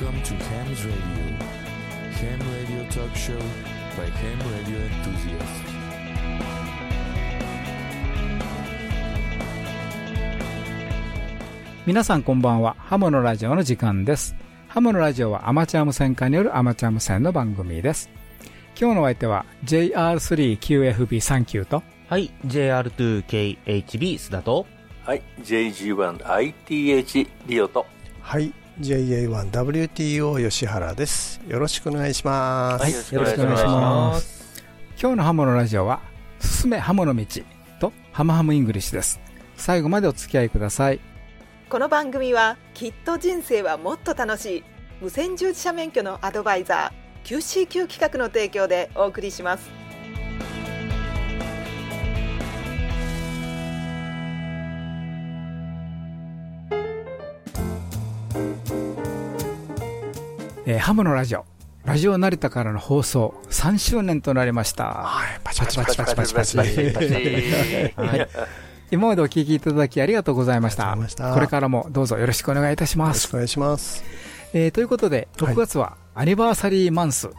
Welcome to Ham's Radio. ぶ Radio Talk Show by Ham Radio みなさんこんばんは。ハムのラジオの時間です。ハムのラジオはアマチュア無線化によるアマチュア無線の番組です。今日のお相手は JR3QFB39 と。はい、JR2KHB 須田と。はい、JG1ITH リオと。はい、JA1WTO 吉原です。よろしくお願いします。はい、よろしくお願いします。今日のハムのラジオは、すすめハムの道とハムハムイングリッシュです。最後までお付き合いください。この番組はきっと人生はもっと楽しい無線従事者免許のアドバイザー QCQ 企画の提供でお送りしますえーハムのラジオ。ラジオ成田からの放送3周年となりました。はい、パチパチパチパチパチパチ。パチ今までお聞きいただきありがとうございました。したこれからもどうぞよろしくお願いいたしますよろしく。お願いします。えーということで、はい6月はアニバーサリーマンス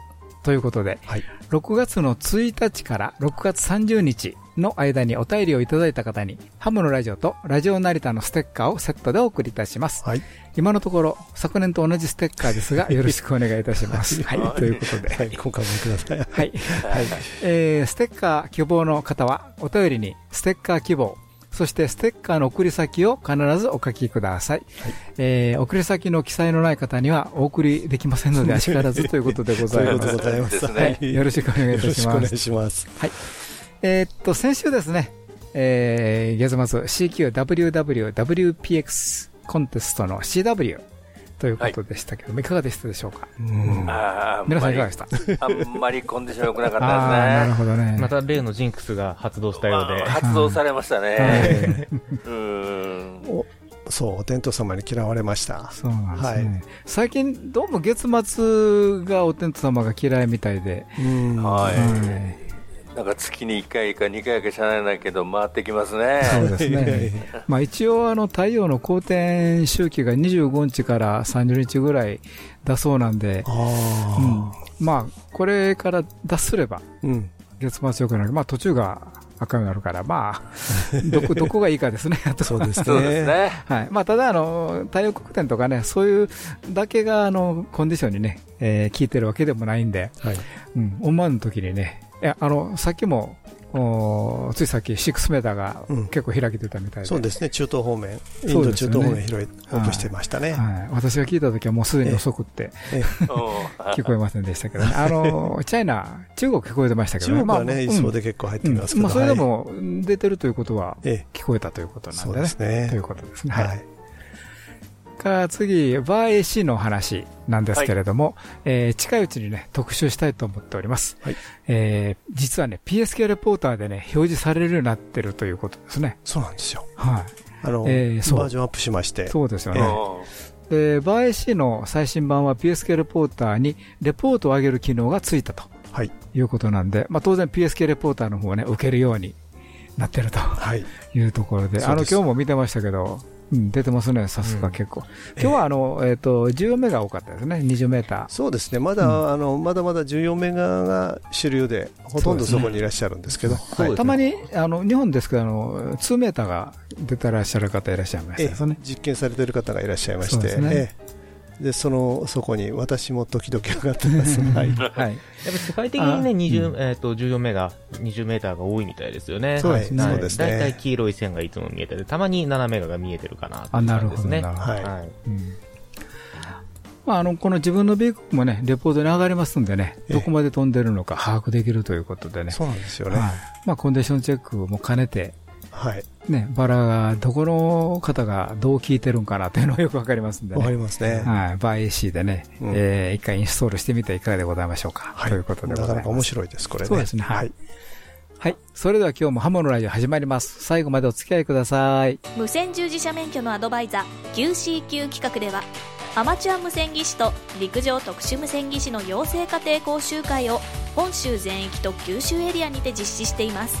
ということで、はい。6月の1日から6月30日の間にお便りをいただいた方に、ハムのラジオとラジオ成田のステッカーをセットでお送りいたします。はい。今のところ、昨年と同じステッカーですが、よろしくお願いいたします。はい、ということで。はい、ご勘弁ください。はい。えーステッカー希望の方は、お便りにステッカー希望、そしてステッカーの送り先を必ずお書きください。えー送り先の記載のない方にはお送りできませんので、あしからずということでございますそういうこと。でございます。はいよろしくお願いいたしますよろしくお願いします。えーっと、先週ですね、えー、月末 CQWWWPX コンテストの CW ということでしたけども、い、かがでしたでしょうか？うん。あー皆さんいかがでした？あんまりコンディション良くなかったですね。ほどね。また例のジンクスが発動したようで、発動されましたはね。そう、お天道様に嫌われました。そうなんですね。はい。最近、どうも月末がお天道様が嫌いみたいで、うん。はい。はいなんか月に1回か2回か知らないけど、回ってきますね。そうですね。まあ一応、あの、太陽の公転周期が25日から30日ぐらいだそうなんで、あうん、まあ、これから脱すれば。月末良くなる。まあ途中が赤になるから、まあ、どこ、どこがいいかですね。あ とそうですね。そうですね。はい。まあただ、あの、太陽黒点とかね、そういうだけが、あの、コンディションにね、えー効いてるわけでもないんで、はい。うん、思わぬ時にね、いや、あの、さっきも、おついさっき6メーターがうん結構開けてたみたいで、そうですね、中東方面、インド中東方面広い落としてましたね。はい、私が聞いた時はもうすでに遅くってえうん聞こえませんでしたけどね。あの、チャイナ、中国聞こえてましたけどね。中国はね、まあ一層で結構入ってうんますけど。まあそれではい、も出てるということはえ聞こえたということえ、なんそうでね。ですね。ということですね。ははいい。から次、バー AC の話なんですけれども、えー近いうちにね、特集したいと思っております。はいえー実はね、PSK レポーターでね、表示されるようになってるということですね。そうなんですよ。はい。あの、えーバージョンアップしまして。そうですようね。んで、バー AC の最新版は PSK レポーターにレポートを上げる機能がついたとはい。いうことなんで、まあ当然 PSK レポーターの方はね、受けるようになってるとはい。いうところで、あの、今日も見てましたけど、うん、出てますね、さすが結構。今日はあの、えっ、と、14メガ多かったですね、20メーター。そうですね。まだ、うんあの、まだまだ14メガが主流で、ほとんどそこにいらっしゃるんですけど。たまに、あの、日本ですけど、あの、2メーターが出てらっしゃる方いらっしゃいましたねえ。実験されている方がいらっしゃいまして、で、その、そこに私も時々上がってます。はい。はい。やっぱり世界的にね、あ20、えっと、14メガ、20メーターが多いみたいですよね。そうですねはいそうですねだいたい黄色い線がいつも見えてて、たまに7メガが見えてるかなあ、なるほど、ね。はい。はい。うんまあ、あの、この自分のビークもね、レポートに上がりますんでね、ええどこまで飛んでるのか把握できるということでね。そうなんですよはいね。まあ、コンディションチェックも兼ねて、はい。ね、バラが、どこの方がどう聞いてるんかなというのがよくわかりますんでわかね。りますね。はい。バー AC でね、うんえー一回インストールしてみていかがでございましょうか。はい。ということでございます。なかなか面白いです、これね。そうですねはいはい。はい。それでは今日もハモのラジオ始まります。最後までお付き合いください。無線従事者免許のアドバイザー QCQ 企画ではアマチュア無線技師と陸上特殊無線技師の養成家庭講習会を本州全域と九州エリアにて実施しています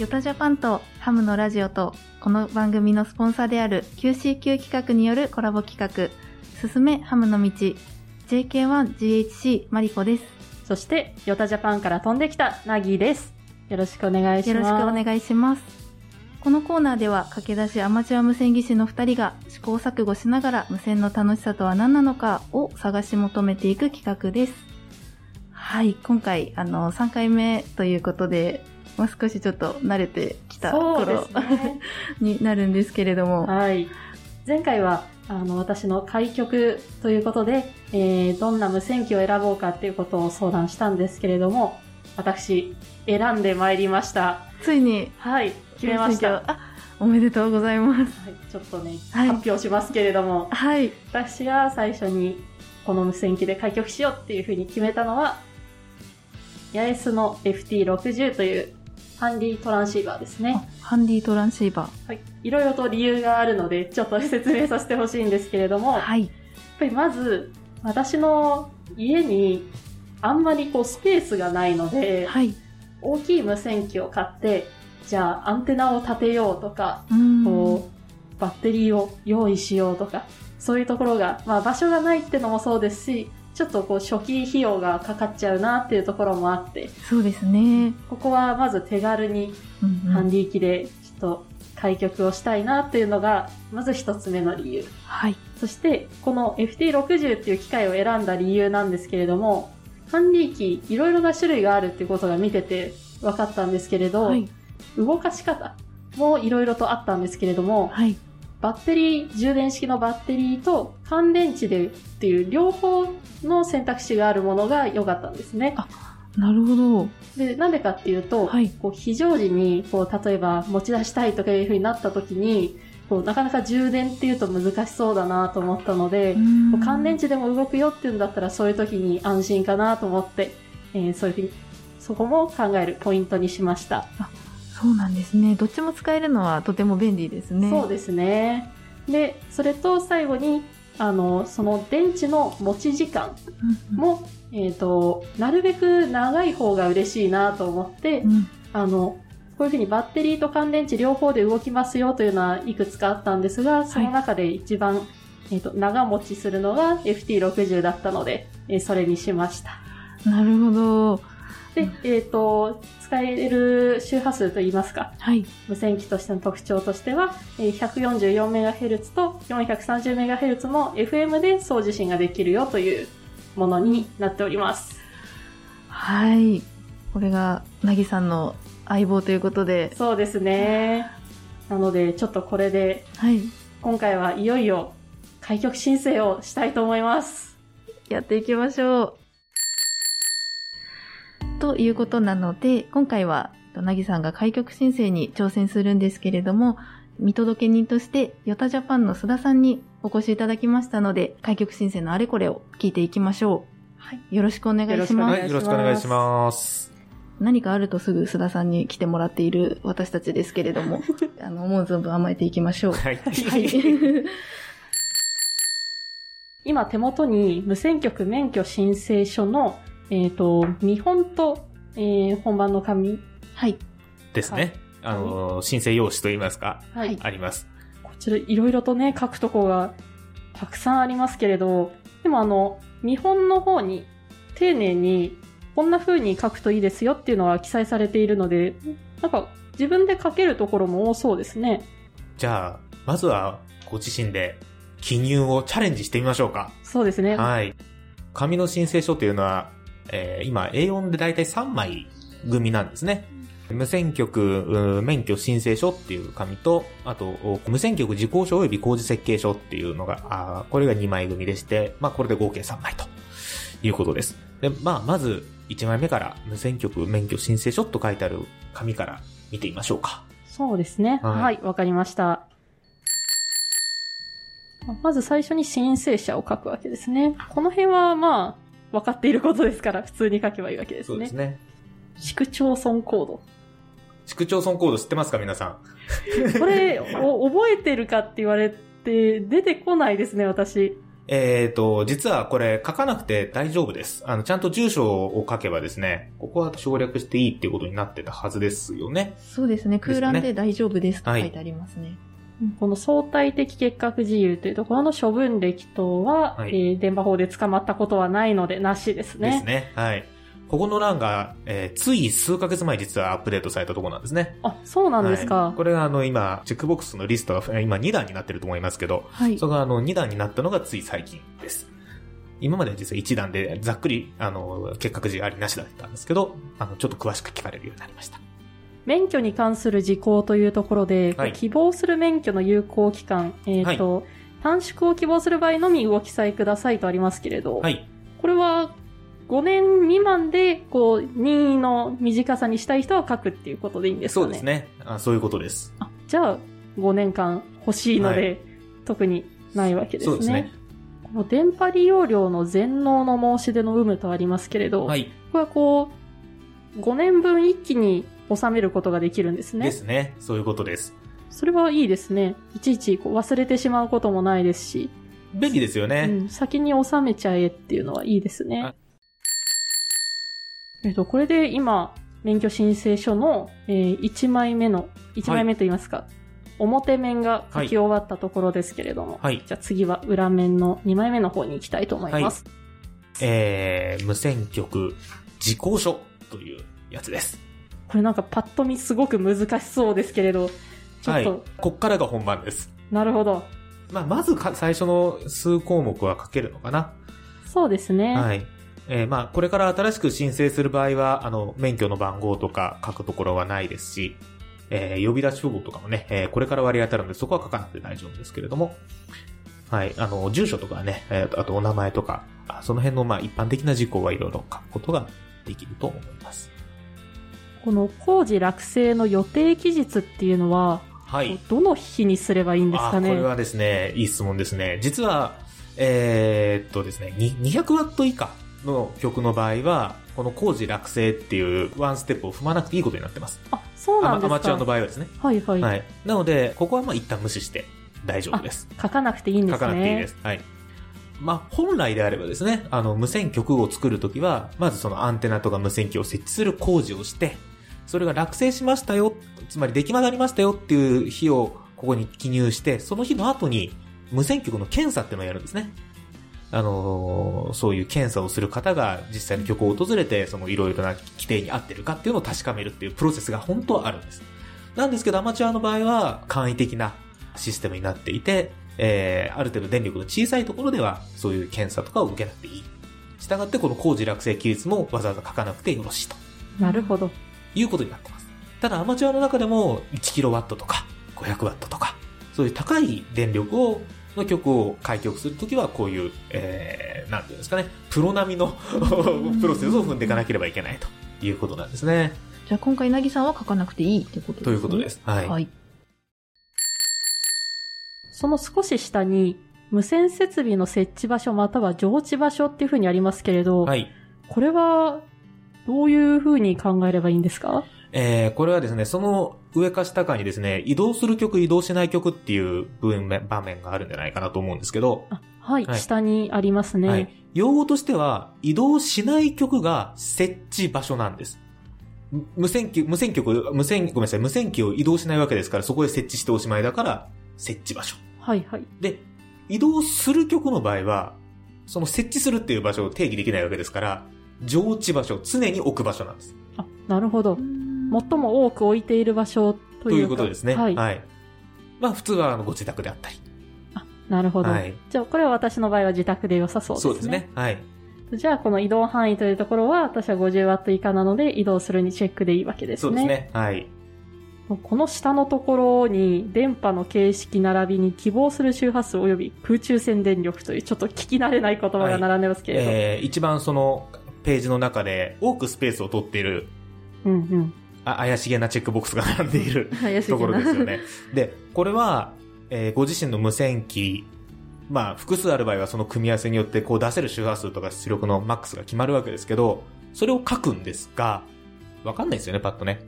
ヨタジャパンとハムのラジオとこの番組のスポンサーである QCQ 企画によるコラボ企画すすめハムの道 JK1GHC マリコです。そしてヨタジャパンから飛んできたナギーです。よろしくお願いします。よろしくお願いします。このコーナーでは駆け出しアマチュア無線技師の2人が試行錯誤しながら無線の楽しさとは何なのかを探し求めていく企画です。はい今回あの3回目ということでもう少しちょっと慣れてきた頃すね。になるんですけれども。はい。前回はあの私の開局ということで、えーどんな無線機を選ぼうかっていうことを相談したんですけれども私選んでまいりました。ついにはい。決めました。あおめでとうございます。はい、ちょっとね、はい。発表しますけれども、はい。私が最初にこの無線機で開局しようっていうふうに決めたのは、八重洲の FT60 というハンディトランシーバーですね。ハンディトランシーバはい。いろいろと理由があるので、ちょっと説明させてほしいんですけれども、やっーはいぱりまず、私の家にあんまりこうスペースがないので、はい。大きい無線機を買って、じゃあアンテナを立てようとか、うーん。こう、バッテリーを用意しようとか、そういうところが、まあ場所がないってのもそうですし、ちょっとこう初期費用がかかっちゃうなっていうところもあって、そうですね、ここはまず手軽にハンディ機でちょっと開局をしたいなっていうのが、まず一つ目の理由。はい。そして、この FT60 っていう機械を選んだ理由なんですけれども、ハンディ機いろいろな種類があるっていうことが見てて分かったんですけれど、はい。動かし方もいろいろとあったんですけれども、はいバッテリー、充電式のバッテリーと乾電池でっていう両方の選択肢があるものが良かったんですね。なるほどで、なんでかっていうと、はいこう非常時にこう例えば持ち出したいとかいう風になった時に、こうなかなか充電っていうと難しそうだなと思ったので、乾電池でも動くよっていうんだったらそういう時に安心かなと思って、えーそういうふうに、そこも考えるポイントにしました。そうなんですね。どっちも使えるのはとても便利ですね。そうですね。で、それと最後に、あの、その電池の持ち時間うんも、えっ、と、なるべく長い方が嬉しいなと思って、うん。あの、こういうふうにバッテリーと乾電池両方で動きますよというのはいくつかあったんですが、その中で一番、えっ、と、長持ちするのが FT60 だったので、えーそれにしました。なるほどで、えっ、と、使える周波数といいますか、はい無線機としての特徴としては、えー 144MHz と 430MHz も FM で送受信ができるよというものになっております。はいこれがなぎさんの相棒ということでそうですね。なので、ちょっとこれで、はい今回はいよいよ開局申請をしたいと思います。やっていきましょうということなので今回はなぎさんが開局申請に挑戦するんですけれども見届け人としてヨタジャパンの須田さんにお越しいただきましたので開局申請のあれこれを聞いていきましょうはい。よろしくお願いしますよろしくお願いします。何かあるとすぐ須田さんに来てもらっている私たちですけれども、あの、思う存分甘えていきましょう。はい。はい。今手元に無線局免許申請書の、えっ、と、見本と、えー本番の紙、はい。ですね。あの、申請用紙といいますか、はい。あります。こちらいろいろとね、書くとこがたくさんありますけれど、でもあの、見本の方に丁寧にこんな風に書くといいですよっていうのは記載されているので、なんか自分で書けるところも多そうですね。じゃあ、まずはご自身で記入をチャレンジしてみましょうか。そうですね。はい。紙の申請書というのは、えー今 A4 でだいたい3枚組なんですね。無線局免許申請書っていう紙と、あと、お無線局事項書及び工事設計書っていうのが、これが2枚組でして、まあこれで合計3枚ということです。で、まあまず1枚目から無線局免許申請書と書いてある紙から見てみましょうか。そうですね。はいはい、わ、かりました。まず最初に申請者を書くわけですね。この辺はまあ、分かっていることですから、普通に書けばいいわけですね。そうですね。市区町村コード。市区町村コード知ってますか皆さん？これ、お覚えてるかって言われて、出てこないですね、私。えっ、と、実はこれ書かなくて大丈夫です。あの、ちゃんと住所を書けばですね、ここは省略していいっていうことになってたはずですよね。そうですね。空欄で大丈夫ですとはい書いてありますね。この相対的結核自由というところの処分歴等は、はいえー電波法で捕まったことはないので、なしですね。ですね。はい。ここの欄が、えーつい数ヶ月前実はアップデートされたところなんですね。あ、そうなんですか。はいこれがあの今、チェックボックスのリストはえー今2段になってると思いますけど、はいそ。れがあの2段になったのがつい最近です。今までは実は1段でざっくり、あの、結核時ありなしだったんですけど、あの、ちょっと詳しく聞かれるようになりました。免許に関する事項というところで、はい希望する免許の有効期間、えっ、と、短縮を希望する場合のみご記載くださいとありますけれど、はい。これは5年未満で、こう、任意の短さにしたい人は書くっていうことでいいんですかね？そうですね。あそういうことです。あ、じゃあ、5年間欲しいので、はい特にないわけですね。そうですね。この電波利用料の全納の申し出の有無とありますけれど、はい。これはこう、5年分一気に収めることができるんですね。ですね。そういうことです。それはいいですね。いちいちこう忘れてしまうこともないですし、便利ですよね。うん、先に収めちゃえっていうのはいいですね。はいえっと、これで今、免許申請書の、え1枚目の、1枚目と言いますか、表面が書き終わったところですけれども、はい。じゃあ次は裏面の2枚目の方に行きたいと思います。えー、無線局時効書というやつです。これなんかパッと見すごく難しそうですけれど、ちょっはいと、。こっからが本番です。なるほど。まあ、まずか最初の数項目は書けるのかな。そうですね。はい。えーまあ、これから新しく申請する場合は、あの、免許の番号とか書くところはないですし、えー呼び出し符号とかもね、えーこれから割り当たるので、そこは書かなくて大丈夫ですけれども、はい、あの、住所とかね、えーとあとお名前とか、あその辺の、まあ、一般的な事項はいろいろ書くことができると思います。この工事落成の予定期日っていうのは、はい。どの日にすればいいんですかね？あこれはですね、いい質問ですね。実は、えーっとですね、に200ワット以下の曲の場合は、この工事落成っていうワンステップを踏まなくていいことになってます。あ、そうなんですか？アマアマチュアの場合はですね。はいはい。はい。なので、ここはまあ一旦無視して大丈夫です。書かなくていいんですね。書かなくていいです。はい。まあ、本来であればですね、あの、無線局を作るときは、まずそのアンテナとか無線機を設置する工事をして、それが落成しましたよ、つまり出来上がりましたよっていう日をここに記入して、その日の後に無線局の検査っていうのをやるんですね。あのーそういう検査をする方が実際の局を訪れて、そのいろいろな規定に合ってるかっていうのを確かめるっていうプロセスが本当はあるんです。なんですけど、アマチュアの場合は簡易的なシステムになっていて、えー、ある程度電力の小さいところでは、そういう検査とかを受けなくていい。したがって、この工事落成期日もわざわざ書かなくてよろしいとなるほど。いうことになってます。ただ、アマチュアの中でも 1kW とか 500W とか、そういう高い電力を、の曲を開局するときは、こういう、えー、なんていうんですかね、プロ並みのプロセスを踏んでいかなければいけないということなんですね。じゃあ今回、なぎさんは書かなくていいってことですね。ということです。はい。はい。その少し下に、無線設備の設置場所または常置場所っていうふうにありますけれど、はい。これは、どういうふうに考えればいいんですか？えー、これはですね、その上か下かにですね、移動する曲、移動しない曲っていう文面場面があるんじゃないかなと思うんですけど、あはい、はい下にありますね。はい。用語としては、移動しない曲が設置場所なんです。む無線機、無線局、無線、ごめんなさい、無線機を移動しないわけですから、そこへ設置しておしまいだから、設置場所。はい、はい。で、移動する曲の場合は、その設置するっていう場所を定義できないわけですから、常置場所、常に置く場所なんです。あ、なるほど。最も多く置いている場所ということですね。はい。はい。まあ、普通はあのご自宅であったり。なるほど。はい。じゃあ、これは私の場合は自宅で良さそうですね。そうですね。はい。じゃあ、この移動範囲というところは、私は 50W 以下なので、移動するにチェックでいいわけですね。そうですね。はい。この下のところに、電波の形式並びに希望する周波数及び空中線電力という、ちょっと聞き慣れない言葉が並んでますけれど。えー、一番そのページの中で多くスペースを取っている、うんうん。あ怪しげなチェックボックスが並んでいる ところですよね。で、これは、えーご自身の無線機まあ、複数ある場合はその組み合わせによってこう出せる周波数とか出力のマックスが決まるわけですけど、それを書くんですが、わかんないですよね、パッとね。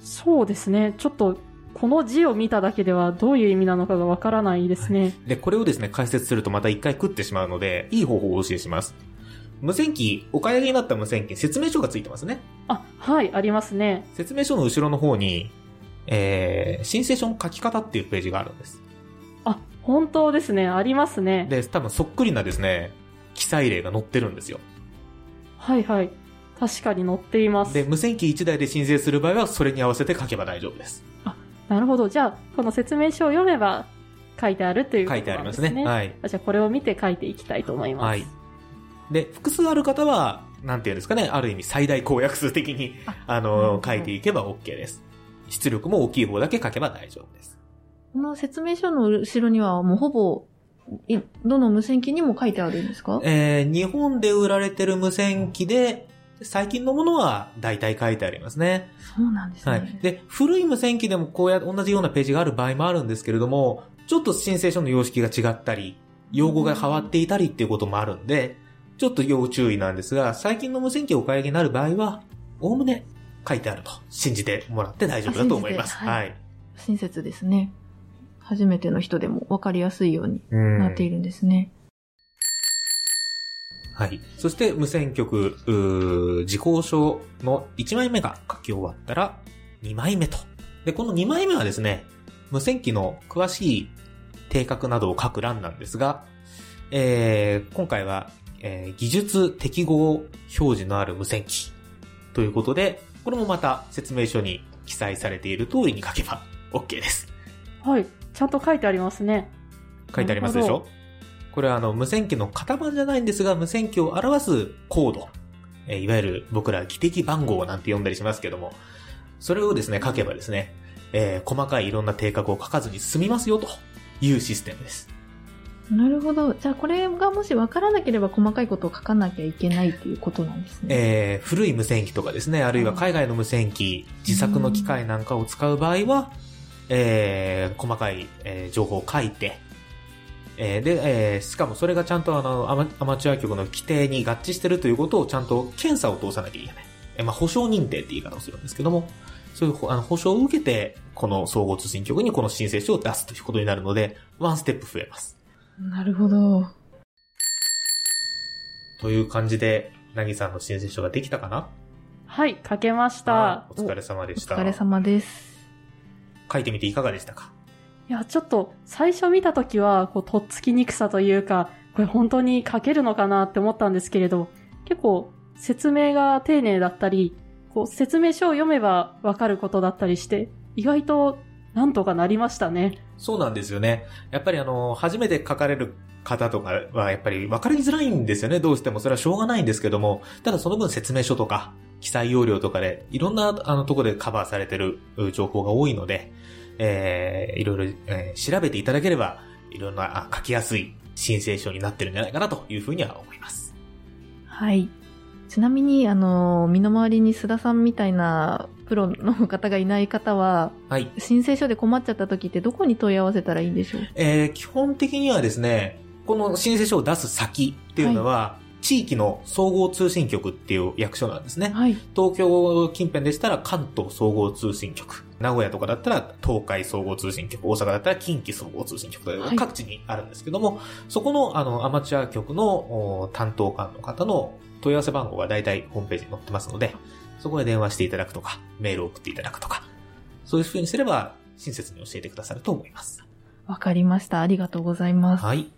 そうですね。ちょっと、この字を見ただけではどういう意味なのかがわからないですね。で、これをですね、解説するとまた一回食ってしまうので、いい方法をお教えします。無線機、お買い上げになった無線機、説明書がついてますね。あ、はい、ありますね。説明書の後ろの方に、えー、申請書の書き方っていうページがあるんです。あ、本当ですね。ありますね。で、多分そっくりなですね、記載例が載ってるんですよ。はいはい。確かに載っています。で、無線機1台で申請する場合は、それに合わせて書けば大丈夫です。なるほど。じゃあ、この説明書を読めば書いてあるということ書いてありますね。ね。はい。あじゃあ、これを見て書いていきたいと思います。はい。で、複数ある方は、なんていうんですかね、ある意味最大公約数的に、あの、書いていけば OK です。出力も大きい方だけ書けば大丈夫です。この説明書の後ろにはもうほぼ、いどの無線機にも書いてあるんですか？えー、日本で売られてる無線機で、最近のものは大体書いてありますね。そうなんですね。はい。で、古い無線機でもこうや同じようなページがある場合もあるんですけれども、ちょっと申請書の様式が違ったり、用語が変わっていたりっていうこともあるんで、ちょっと要注意なんですが、最近の無線機をお買い上げになる場合は、おおむね書いてあると信じてもらって大丈夫だと思います。はいはい。親切ですね。初めての人でも分かりやすいようにうんなっているんですね。はい。そして、無線局、時効書の1枚目が書き終わったら、2枚目と。で、この2枚目はですね、無線機の詳しい定格などを書く欄なんですが、えー、今回は、えー技術適合表示のある無線機ということで、これもまた説明書に記載されている通りに書けば OK です。はい。ちゃんと書いてありますね。書いてありますでしょ？これはあの、無線機の型番じゃないんですが、無線機を表すコード。えーいわゆる僕ら、技的番号なんて呼んだりしますけども、それをですね、書けばですね、えー細かいいろんな定格を書かずに済みますよというシステムです。なるほど。じゃあこれがもし分からなければ細かいことを書かなきゃいけないっていうことなんですね。えー古い無線機とかですね、あるいは海外の無線機、自作の機械なんかを使う場合は、えー細かい、えー情報を書いて、えーで、えーしかもそれがちゃんとあのアマ、アマチュア局の規定に合致してるということをちゃんと検査を通さなきゃいけない。えーまあ、保証認定って言い方をするんですけども、そういうほあの保証を受けて、この総合通信局にこの申請書を出すということになるので、ワンステップ増えます。なるほど。という感じで、なぎさんの申請書ができたかな？はい、書けましたは。いお疲れ様でした。お疲れ様です。書いてみていかがでしたか？いや、ちょっと、最初見たときは、こう、とっつきにくさというか、これ本当に書けるのかなって思ったんですけれど、結構、説明が丁寧だったり、こう、説明書を読めばわかることだったりして、意外と、なんとかなりましたね。そうなんですよね。やっぱりあの、初めて書かれる方とかはやっぱり分かりづらいんですよね。どうしても。それはしょうがないんですけども。ただその分説明書とか、記載要領とかで、いろんなあのとこでカバーされてる情報が多いので、えー、いろいろ、えー調べていただければ、いろんな書きやすい申請書になってるんじゃないかなというふうには思います。はい。ちなみに、あの、身の回りに須田さんみたいなプロの方がいない方は、はい。申請書で困っちゃった時ってどこに問い合わせたらいいんでしょう？えー基本的にはですね、この申請書を出す先っていうのは、地域の総合通信局っていう役所なんですね。はい。東京近辺でしたら関東総合通信局。名古屋とかだったら東海総合通信局。大阪だったら近畿総合通信局というはい各地にあるんですけども、そこのあのアマチュア局のお担当官の方の問い合わせ番号が大体ホームページに載ってますので、そこへ電話していただくとか、メールを送っていただくとか、そういう風にすれば親切に教えてくださると思います。わかりました。ありがとうございます。はい。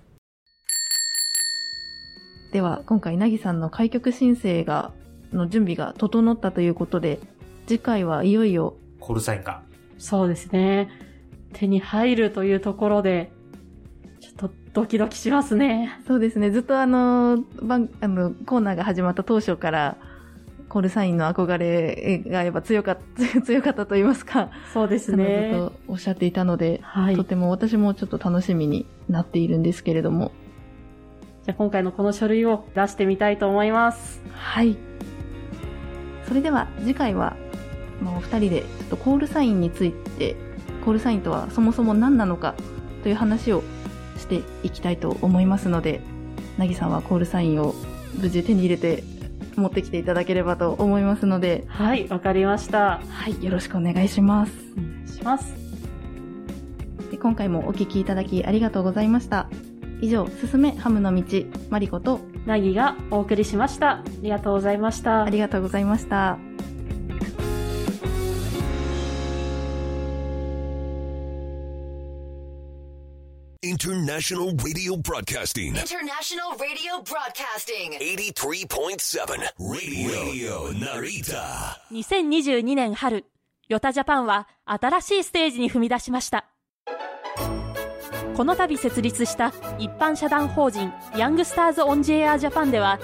では、今回、なぎさんの開局申請が、の準備が整ったということで、次回はいよいよ、コールサインが。そうですね。手に入るというところで、ちょっとドキドキしますね。そうですね、ずっとあの、番あの、コーナーが始まった当初から、コールサインの憧れがやっぱ強かった、強かったと言いますか、そうですねっ。とおっしゃっていたので、はい。とても私もちょっと楽しみになっているんですけれども。じゃあ今回のこの書類を出してみたいと思います。はい。それでは次回は、まあお二人でちょっとコールサインについて、コールサインとはそもそも何なのかという話をしていきたいと思いますので、なぎさんはコールサインを無事手に入れて持ってきていただければと思いますので、はい、わかりました。はい、よろしくお願いします。お願いします。で今回もお聞きいただきありがとうございました。以上、すすめハムの道、マリコとなぎがお送りしました。ありがとうございましたあ。りがとうございました。International Radio Broadcasting. International Radio Broadcasting. 83.7 Radio, Radio Narita. 2022年春、ヨタジャパンは新しいステージに踏み出しました。この度設立した一般社団法人ヤングスターズ・オン・ジェア・ジャパンでは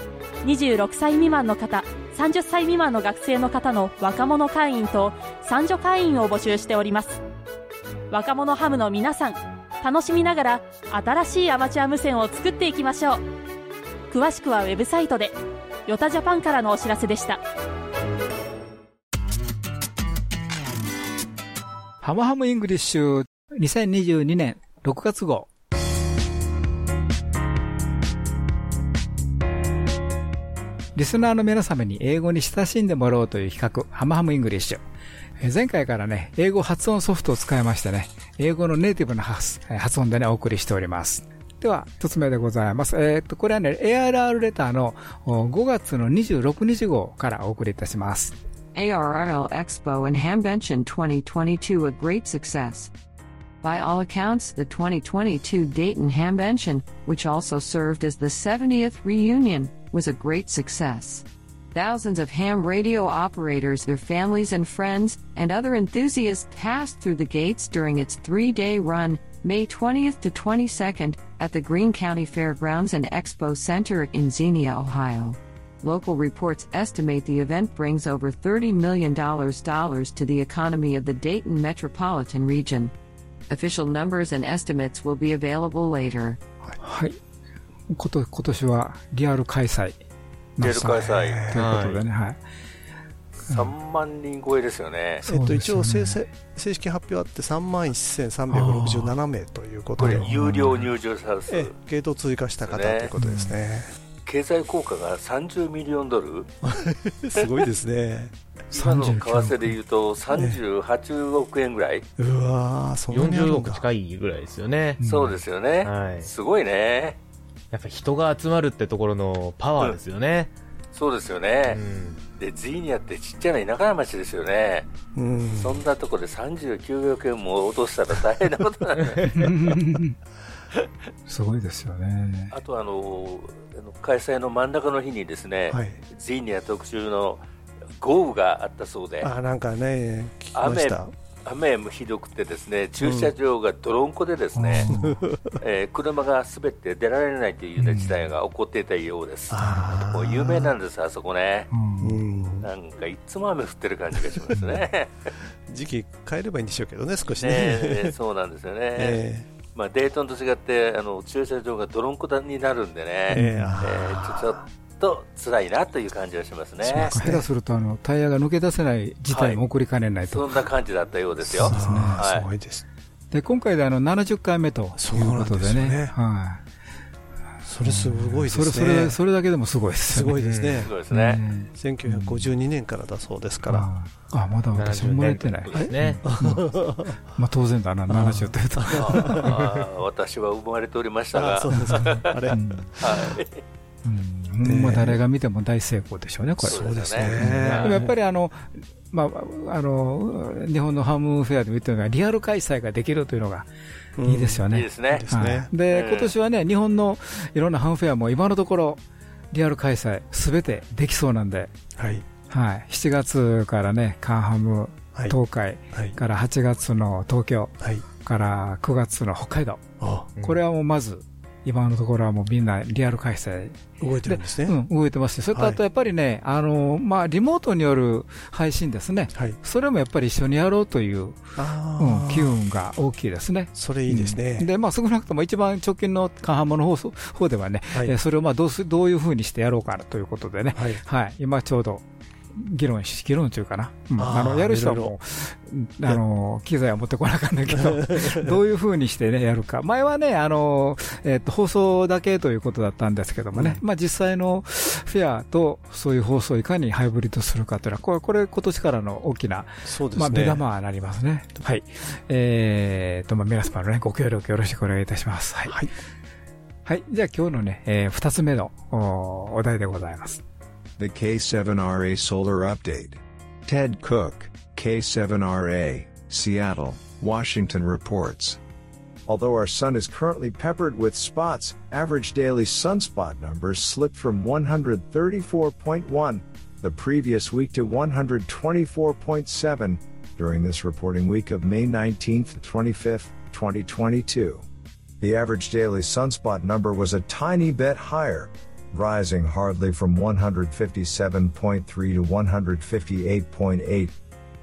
26歳未満の方、30歳未満の学生の方の若者会員と三女会員を募集しております。若者ハムの皆さん、楽しみながら新しいアマチュア無線を作っていきましょう。詳しくはウェブサイトで、 YOTA Japan からのお知らせでした。ハムハムイングリッシュ2022年6月号。リスナーの皆様に英語に親しんでもらおうという企画、ハムハムイングリッシュ。前回からね、英語発音ソフトを使いましてね、英語のネイティブな発音でね、お送りしております。では、一つ目でございます。えーっと、これはね、ARR レターの5月の26日号からお送りいたします。ARRL Expo and Hamvention 2022 a great success. By all accounts, the 2022 Dayton Hamvention, which also served as the 70th reunion, was a great success. Thousands of ham radio operators, their families and friends, and other enthusiasts passed through the gates during its three day run, May 20th to 22nd, at the Greene County Fairgrounds and Expo Center in Xenia, Ohio. Local reports estimate the event brings over $30 million dollars to the economy of the Dayton metropolitan region. Official numbers and estimates will be available later. はい。こと、今年はリアル開催 なさリアル開催ということでね、はい。3万人超えですよね。えっと、一応正正正式発表あって3万1367名ということでこれ、有料入場者数。ええゲートを追加した方ということですね。経済効果が30ミリオンドル？すごいですね。今の為替で言うと38億円ぐらい、うわー、そんなにある40んだ。億近いぐらいですよね。そうですよね、はい。すごいね。やっぱ人が集まるってところのパワーですよね。そうですよね。うんで、ズイニアってちっちゃな田舎町ですよね。うん。そんなとこで39億円も落としたら大変なことなんで。すごいですよね。あとあの、あの開催の真ん中の日にですね、はい。ズイニア特集の豪雨があったそうで、あ、なんかね、聞きました。雨もひどくてですね駐車場が泥んこでですね、えー車が滑って出られないというような事態が起こっていたようです、あー。もう有名なんですあそこね、うん。なんかいつも雨降ってる感じがしますね。時期変えればいいんでしょうけどね、少しね。ねそうなんですよね、えまあ、デートンと違ってあの駐車場が泥んこになるんでね、ええ。えーちょっと辛いなという感じがしますね下手するとあのタイヤが抜け出せない事態も起こりかねないと。そんな感じだったようですよねはいすごいです。で、今回であの70回目ということでね。ねはい。それすごいですね。それ、それ、それだけでもすごいですね。ごいですねす。ごいですね、うん1952年からだそうですから。ああ、まだ私も生まれてない。ですね。まあ当然だな、70というと。私は生まれておりましたがあそうですか。あれうんはいうんま誰が見ても大成功でしょうね、これ。そうですね。でもやっぱりあの、まあ、あの、日本のハムフェアでも言ってるのが、リアル開催ができるというのがいいですよね。いいですねで今年はね、日本のいろんなハムフェアも今のところ、リアル開催、すべてできそうなんで、はい。はい、7月からね、カンハムはい。東海はい。から8月の東京はい。から9月の北海道、あ、これはもうまず、今のところはもうみんなリアル開催動いてるんですね。うん、動いてますし、それとはいあとやっぱりね、あの、まあ、リモートによる配信ですね。はい。それもやっぱり一緒にやろうという、あうん、機あ。運が大きいですね。それいいですうんね。で、まあ、少なくとも一番直近のカンハマの方方ではね、はいえーそれをまあどうすどういうふうにしてやろうかなということでね、はい。はい、今ちょうど、議論し、議論中かな。うんあの、やる人はもう、あの、機材は持ってこなあかんだけど、どういう風にしてね、やるか。前はね、あの、えっと、放送だけということだったんですけどもね、まあ実際のフェアとそういう放送をいかにハイブリッドするかというのは、これ、これ今年からの大きな、そうですねまあ目玉になりますね。はい。えーと、まあ皆様のね、ご協力よろしくお願いいたします。はい。はい。じゃあ今日のね、えー二つ目のおお題でございます。The K7RA Solar Update. Ted Cook, K7RA, Seattle, Washington reports. Although our sun is currently peppered with spots, average daily sunspot numbers slipped from 134.1 the previous week to 124.7 during this reporting week of May 19th to 25th, 2022. The average daily sunspot number was a tiny bit higher, rising hardly from 157.3 to 158.8.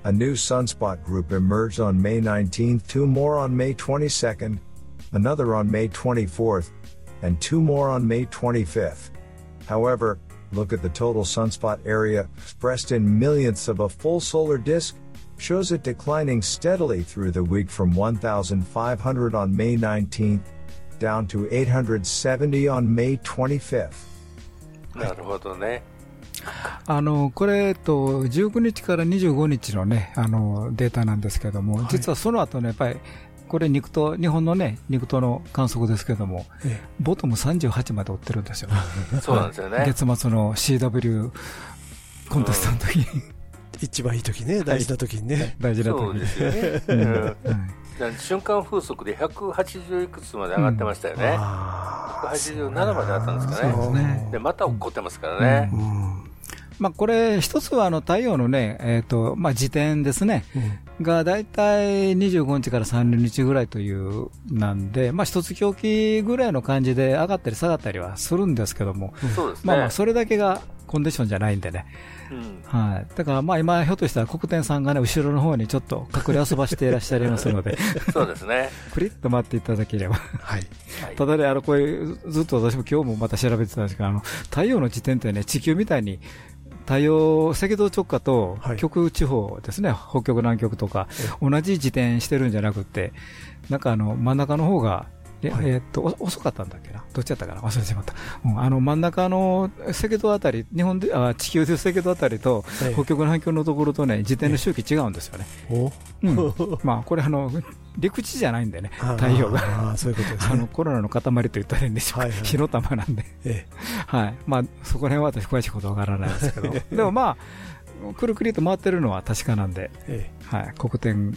A new sunspot group emerged on May 19th, two more on May 22nd, another on May 24th, and two more on May 25th. However, look at the total sunspot area expressed in millionths of a full solar disk shows it declining steadily through the week from 1,500 on May 19th down to 870 on May 25th. なるほどね。あの、これ、えっと、19日から25日のね、あの、データなんですけども、実はその後ね、やっぱり、これ肉と、日本のね、肉との観測ですけども、えボトム38まで追ってるんですよ。そうなんですよね。はい。月末の CW コンテストの時に、一番いい時ね、大事な時にね。大事な時に。瞬間風速で180いくつまで上がってましたよね。187まであったんですかね。ねで、また起こってますからね。まあ、これ、一つはあの太陽のね、えっ、と、まあ、時点ですね。が、だいたい25日から30日ぐらいという、なんで、まあ、一月おきぐらいの感じで上がったり下がったりはするんですけども。そうですねまあまあ、それだけがコンディションじゃないんでね。うんはい。だから、まあ、今、ひょっとしたら国天さんがね、後ろの方にちょっと隠れ遊ばしていらっしゃいますので。そうですね。クリッと待っていただければ。はい。ただね、あの、これ、ずっと私も今日もまた調べてたんですけど、あの、太陽の時点ってね、地球みたいに、太陽、赤道直下と極地方ですね、北極南極とか、同じ自転してるんじゃなくて、なんかあの、真ん中の方が、ええーっと、お遅かったんだっけな？どっちやったかな？忘れてしまった。うんあの、真ん中の赤道あたり、日本で、あ地球で赤道あたりと、はい北極南極のところとね、自転の周期違うんですよね。お？うん、まあ、これあの、陸地じゃないんでね、太陽が。あーそういうことですねあの、コロナの塊と言ったらいいんでしょうか。はいはい火の玉なんで。えはい。まあ、そこら辺は私詳しいことわからないですけど。でもまあ、くるくると回ってるのは確かなんで、えはい。黒点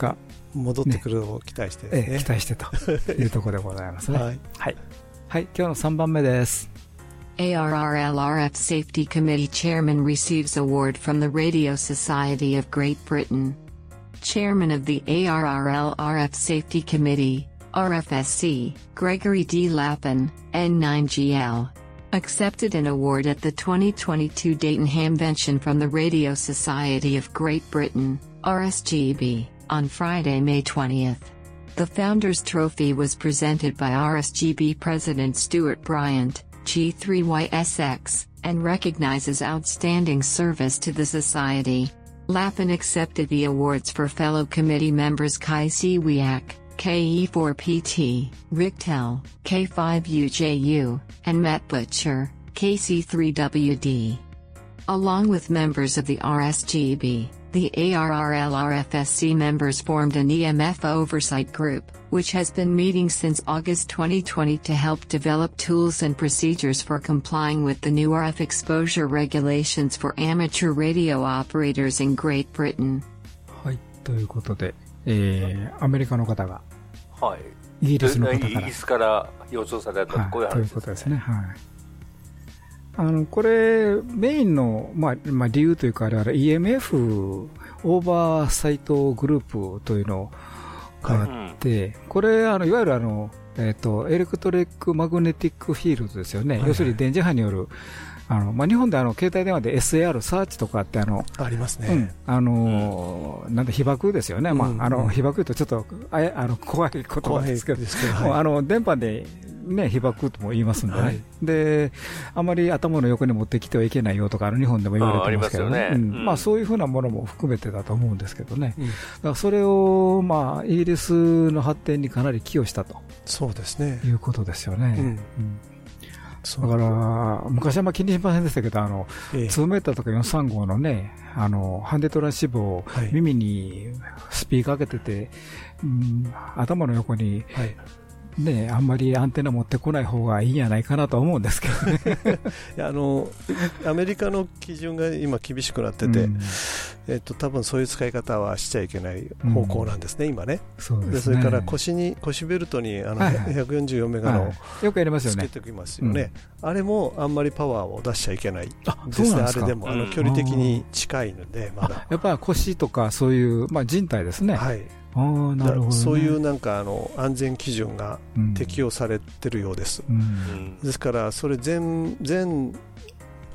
が、戻ってくるのを期待してですねええ期待してというところでございますね。はい。はい。はい。今日の3番目です。 ARRLRF Safety Committee Chairman receives award from the Radio Society of Great Britain. Chairman of the ARRLRF Safety Committee, RFSC, Gregory D. Lappin, N9GL, accepted an award at the 2022 Dayton Hamvention from the Radio Society of Great Britain, RSGB, on Friday, May 20th. The Founders Trophy was presented by RSGB President Stuart Bryant, G3YSX, and recognizes outstanding service to the Society. Lappin accepted the awards for fellow committee members Kai Siwiak, KE4PT, Richtel, K5UJU, and Matt Butcher, KC3WD. Along with members of the RSGB, the ARRLRFSC members formed an EMF oversight group, which has been meeting since August 2020 to help develop tools and procedures for complying with the new RF exposure regulations for amateur radio operators in Great Britain. はい。ということで、えー、アメリカの方が、はい。イギリスの方からイギリスから予想されたこういうという話ことですね。はい。 あの、これ、メインの、まあ、まあ、理由というか、あれは EMF オーバーサイトグループというのがあって、これ、あの、いわゆるあの、えっ、と、エレクトリックマグネティックフィールドですよね。はい要するに電磁波による、あの、まあ、日本であの、携帯電話で SAR、サーチとかってあの、ありますね。うん、あのーなんで被爆ですよね、まあうん。あのうん。被爆とちょっとあやあの怖い言葉ですけど、あの電波でね、被爆とも言いますんで。で、あまり頭の横に持ってきてはいけないよとか、あの日本でも言われてますけどね、まあそういうふうなものも含めてだと思うんですけどね、うん。だからそれを、まあ、イギリスの発展にかなり寄与したと。そうですね。いうことですよね。うんだから、昔はま気にしませんでしたけど、あの、ええ。2メーターとか435のね、あの、ハンデトランシーブをはい。耳にスピーカーかけてて、うん頭の横に、はいね、あんまりアンテナ持ってこない方がいいんじゃないかなと思うんですけどね。あのアメリカの基準が今厳しくなってて、うん。えっと多分そういう使い方はしちゃいけない方向なんですね、今ね。そうですね。それから腰に腰ベルトにあの、はいはい。144メガの、はい。よくやりますよね。つけておきますよね、あれもあんまりパワーを出しちゃいけない。ですか。あれでもあの距離的に近いので、まだ。やっぱり腰とかそういう、まあ、人体ですね。はい。ああ、なるほど、ね。そういうなんかあの安全基準がうん適用されてるようです。うんですから、それ全全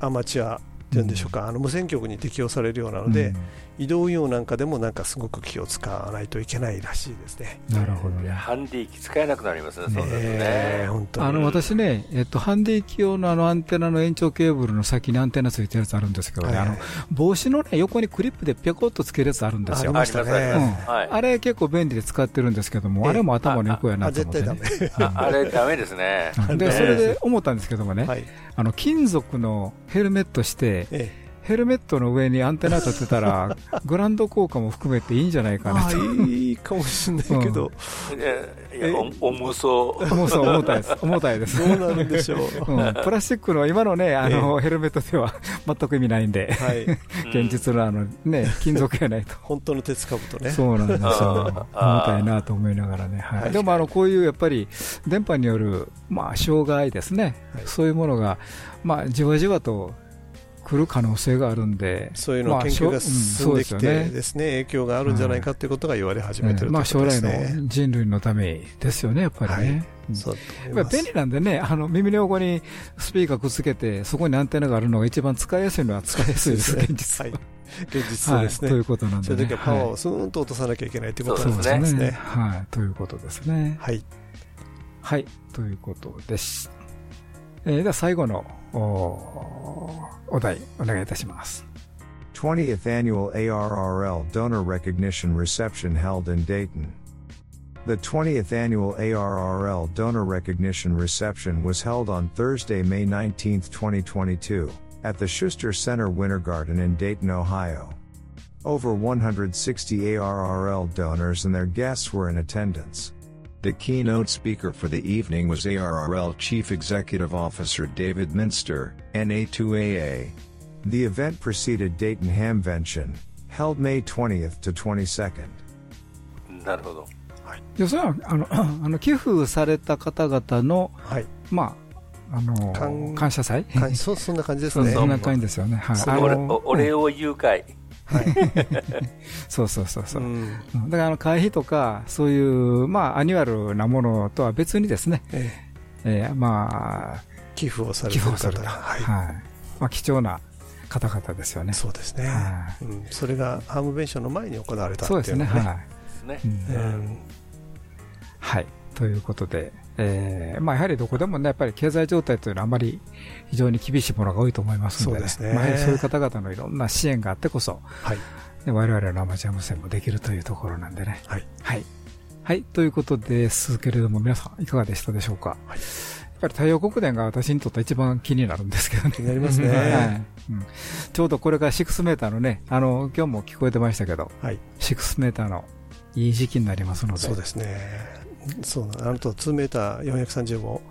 アマチュアっていうんでしょうか、あの無線局に適用されるようなので、移動用なんかでもなんかすごく気を使わないといけないらしいですね。なるほどね。ハンディ機使えなくなりますね、そうなるとね。本当にあの私ね、えっと、ハンディ機用のあのアンテナの延長ケーブルの先にアンテナついてるやつあるんですけどね、はいはいあの帽子の、ね、横にクリップでぴょこっとつけるやつあるんですよ。ありましたねあれ結構便利で使ってるんですけども、ええあれも頭の横やなと思って、ね。あ絶対ダメ。ああれダメですね。で、それで思ったんですけどもね、はいあの、金属のヘルメットして、ええヘルメットの上にアンテナ立てたら、グランド効果も含めていいんじゃないかなあと。いいかもしれないけど、いやいやお重そう。重そう、重たいです。重たいです。どうなるんでしょううんプラスチックの今のね、あの、ヘルメットでは 全く意味ないんで、はい 現実のあの、ね、金属やないと。本当の鉄かぶとね。そうなんですよ。重たいなと思いながらね。はい。はいでも、あの、こういうやっぱり、電波による、まあ、障害ですね。そういうものが、まあ、じわじわと来る可能性があるんで、そういうのまあ研究が進んできてですよね影響があるんじゃないかということが言われ始めてるまあ、将来。の人類のためですよね、やっぱりね。便利なんでね、あの耳の横にスピーカーくっつけて、そこにアンテナがあるのが一番使いやすいのは使いやすいです、現実は。はい現実そうですねはいということなんで、ね。そういう時はパワーはをスーンと落とさなきゃいけないということなんですね。はい。ということですね。はい。はい。ということです。えーでは最後の おお題、お願いいたします。 20th Annual ARRL Donor Recognition Reception held in Dayton. The 20th Annual ARRL Donor Recognition Reception was held on Thursday, May 19, 2022, at the Schuster Center Winter Garden in Dayton, Ohio. Over 160 ARRL donors and their guests were in attendance. The keynote speaker for the evening was ARRL Chief Executive Officer David Minster, NA2AA. The event preceded Dayton Hamvention, held May 20th to 22nd. なるほど。でそれはあのあの寄付された方々の、まあ、あの感感謝祭感そうそんな感じですねそうそんな感じですよね。はい。お礼あのお お礼を言う会。そうそうそうそう。うんだからあの会費とか、そういう、まあ、アニュアルなものとは別にですね、ええーまあ、寄付をされてる方寄付をされた。はいはい。まあ、貴重な方々ですよね。そうですねは。うんそれがハームベンションの前に行われたってそうですね。はい。ね。うんはい。ということで、えーまあ、やはりどこでもね、やっぱり経済状態というのはあまり非常に厳しいものが多いと思いますので、そうですねまあ、そういう方々のいろんな支援があってこそ、はい。で我々のアマチュア無線もできるというところなんでね。はい。はい。はい。ということですけれども、皆さんいかがでしたでしょうか？やっぱり太陽国電が私にとって一番気になるんですけどね。気になりますね はいうんちょうどこれが6メーターのね、あの、今日も聞こえてましたけど、はい。6メーターのいい時期になりますので。そうですね。そうなあのと2メーター430も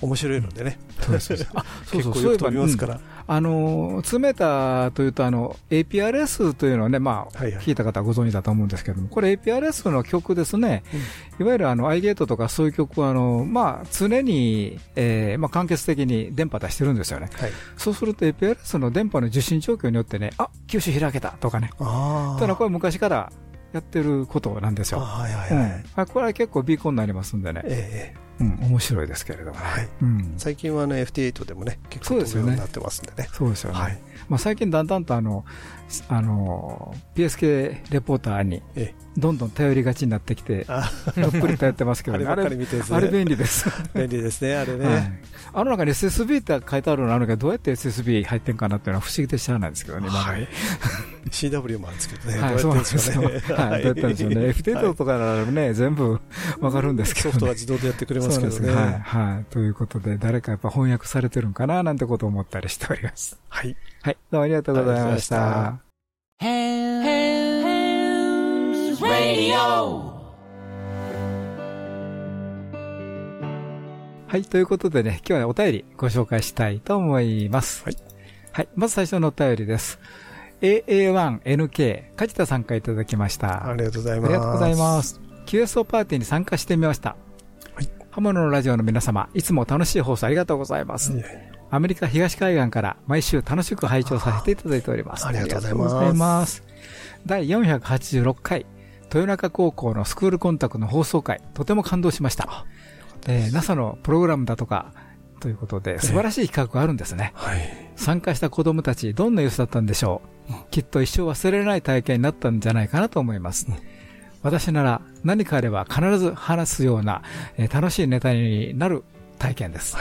面白いのでね。そうですそうですあそうそう 結構よく飛びますから。うんあの、2メーターというと、あの、APRS というのはね、まあ、はいはい聞いた方はご存知だと思うんですけども、これ APRS の曲ですね。いわゆるあの、iGate とかそういう曲は、あの、まあ、常に、えーまあ、間欠的に電波出してるんですよね。はい。そうすると APRS の電波の受信状況によってね、あ、九州開けたとかね。あただこれ昔からやってることなんですよ。あはいはいはい。うん。これは結構ビーコンになりますんでね。えうん、面白いですけれども、はい。うん、最近はね FT8 でもね結構飛ぶようになってますんでね。そうですよね。はい。まあ、最近だんだんとあの、あの、PSK レポーターにえどんどん頼りがちになってきて、あどっぷり頼ってますけどね。あれあれ便利です。便利ですねあれね、はいあの中に SSB って書いてあるのあるけど、どうやって SSB 入ってんかなっていうのは不思議で知らないんですけどね、はいま CW もあるんですけどね、はい、そうなんですよ。はい、どうやってんですよね。FT とかならね、全部わかるんですけど、ね。ソフトは自動でやってくれますけどねはい、はい。ということで、誰かやっぱ翻訳されてるんかな、なんてことを思ったりしております。はい。はい、どうもありがとうございましあた。Radio. はい、ということでね、今日はね、お便りご紹介したいと思います。はい。はい、まず最初のお便りです。AA1NK、梶田さんからいただきました。ありがとうございますありがとうございます。QSO パーティーに参加してみました。はい。刃物のラジオの皆様、いつも楽しい放送ありがとうございます。アメリカ東海岸から毎週楽しく拝聴させていただいております。ありがとうございます。第486回、豊中高校のスクールコンタクトの放送回、とても感動しました。えー NASA のプログラムだとか、ということで、素晴らしい企画があるんですね。参加した子供たち、どんな様子だったんでしょう。きっと一生忘れられない体験になったんじゃないかなと思います。私なら何かあれば必ず話すような、えー楽しいネタになる体験です。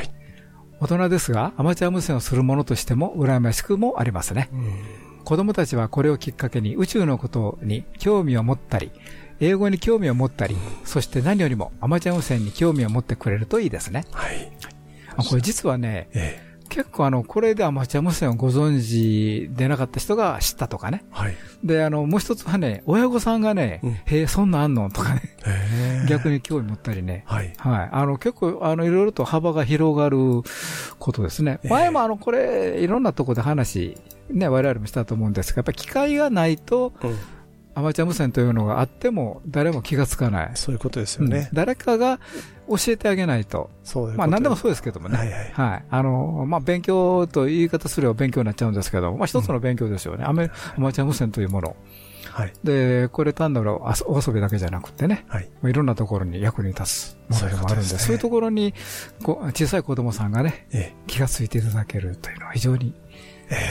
大人ですが、アマチュア無線をする者としても羨ましくもありますね。子供たちはこれをきっかけに宇宙のことに興味を持ったり、英語に興味を持ったり、そして何よりもアマチュア無線に興味を持ってくれるといいですね。あこれ実はね、結構あの、これでアマチュア無線をご存知でなかった人が知ったとかね。で、あの、もう一つはね、親御さんがね、へえ、そんなんあんの？とかね、逆に興味持ったりね。はい。あの、結構、あの、いろいろと幅が広がることですね。前もあの、これ、いろんなところで話、ね、我々もしたと思うんですが、やっぱり機会がないと、アマチュア無線というのがあっても誰も気がつかない。そういうことですよね。誰かが教えてあげないと。そうまあ何でもそうですけどもね。はいはいはい。あの、まあ勉強という言い方すれば勉強になっちゃうんですけど、まあ一つの勉強ですよね。アメアマチュア無線というもの。はい。で、これ単なるお遊びだけじゃなくてね。はい。いろんなところに役に立つものでもあるんで、そういうところに、こう、小さい子供さんがね、気がついていただけるというのは非常に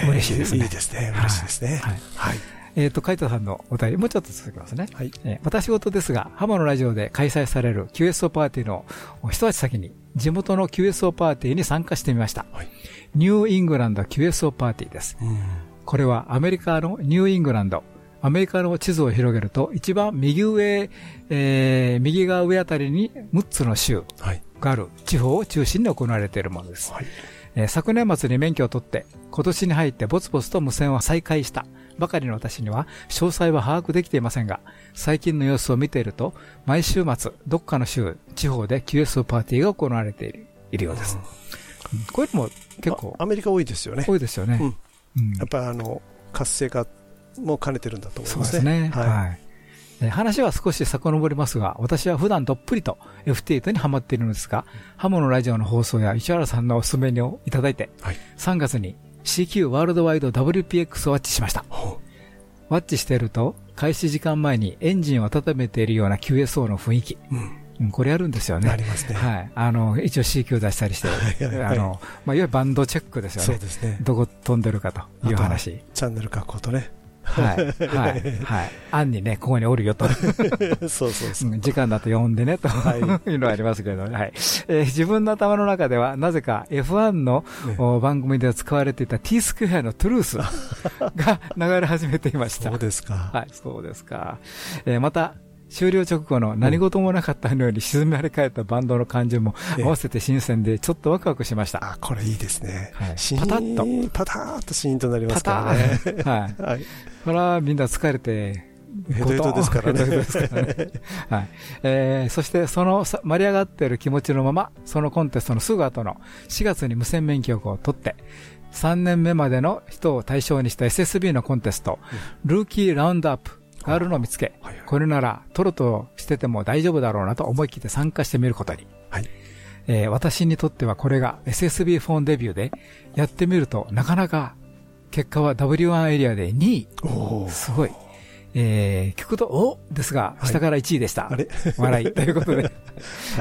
嬉しいですね。いいですね。嬉しいですね。はい。はいえっ、と、カイトさんのお便り、もうちょっと続きますね。はい。えー私事ですが、浜のラジオで開催される QSO パーティーの一足先に、地元の QSO パーティーに参加してみました。ニューイングランド QSO パーティーです。これはアメリカのニューイングランド、アメリカの地図を広げると、一番右上、えー右側上あたりに6つの州がある地方を中心に行われているものです。えー昨年末に免許を取って、今年に入ってぼつぼつと無線を再開したばかりの私には、詳細は把握できていませんが、最近の様子を見ていると、毎週末、どっかの州、地方で QS パーティーが行われているいるようです。うんこういうのも結構、アメリカ多いですよね。多いですよね。うんやっぱりあの、活性化も兼ねてるんだと思いそうまね。ですすね。はい。はい。えー話は少し遡りますが、私は普段どっぷりと FT8 にハマっているのですが、ハモのラジオの放送や石原さんのお勧めをいただいて、3月に CQ ワールドワイド WPX をワッチしました。ワッチしていると、開始時間前にエンジンを温めているような QSO の雰囲気。うんこれやるんですよね。ありますねはい。あの、一応 CQ 出したりして、あの、まあ、いわゆるバンドチェックですよね。そうですねどこ飛んでるかという話。チャンネル確保とね。はい。はい。はい。案にね、ここにおるよと。そうそうそううん時間だと呼んでね、と いうのはありますけどね。はい。えー自分の頭の中では、なぜか F1 の、お番組で使われていた T スクエアのトゥルースが流れ始めていました。そうですか。はい、そうですか。えーまた、終了直後の何事もなかったように沈められ返ったバンドの感じも合わせて新鮮でちょっとワクワクしました。あ、これいいですね。はいパタッと。パターッとシーンとなりますからね。はい。はい。これはみんな疲れて、ヘトヘトですからねはい。えーそしてそのさ盛り上がっている気持ちのまま、そのコンテストのすぐ後の4月に無線免許を取って、3年目までの人を対象にした SSB のコンテスト、ルーキーラウンドアップがあるのを見つけ、これならトロとしてても大丈夫だろうなと思い切って参加してみることに。えー私にとってはこれが SSB フォンデビューで、やってみるとなかなか結果は W1 エリアで2位。すごい。えー、聞くと、おですが、下から1位でした。笑い。ということで、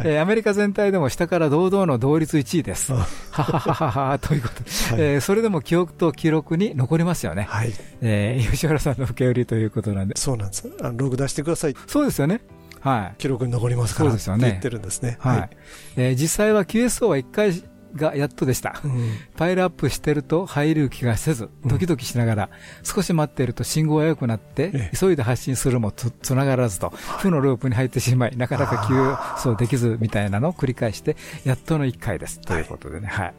えー、アメリカ全体でも下から堂々の同率1位です。ははははは ということで、えー、それでも記憶と記録に残りますよね。はい。えー、吉原さんの受け売りということなんで。そうなんです。あのログ出してください。そうですよね。はい。記録に残りますから。そうですよね。言ってるんですね。はい。はい、えー、実際は QSO は1回がやっとでした。うん、パイルアップしてると入る気がせず、ドキドキしながら、少し待っていると信号が良くなって、急いで発信するもつつながらずと、負のループに入ってしまい、なかなか急走できずみたいなのを繰り返して、やっとの1回です。ということでね、はい。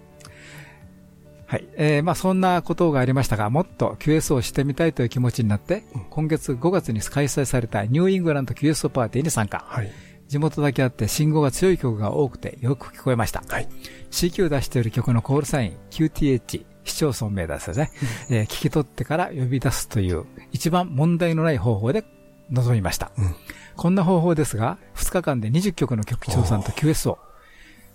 はい。えー、まあそんなことがありましたが、もっと QS をしてみたいという気持ちになって、今月5月に開催されたニューイングランド QS パーティーに参加。はい。地元だけあって信号が強い曲が多くてよく聞こえました。はい。CQ 出している曲のコールサイン QTH、市町村名ですよね、うん、えー、聞き取ってから呼び出すという一番問題のない方法で臨みました。うん、こんな方法ですが、2日間で20曲の曲調さんと QS を